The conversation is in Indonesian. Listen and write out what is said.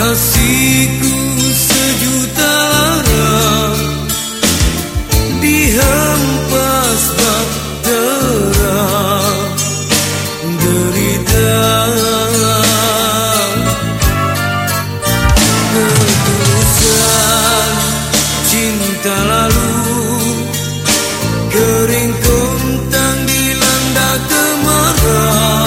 kasihku sejuta lara dihempas bahtera derita ketulusan cinta lalu kering bilang dilanda kemarau.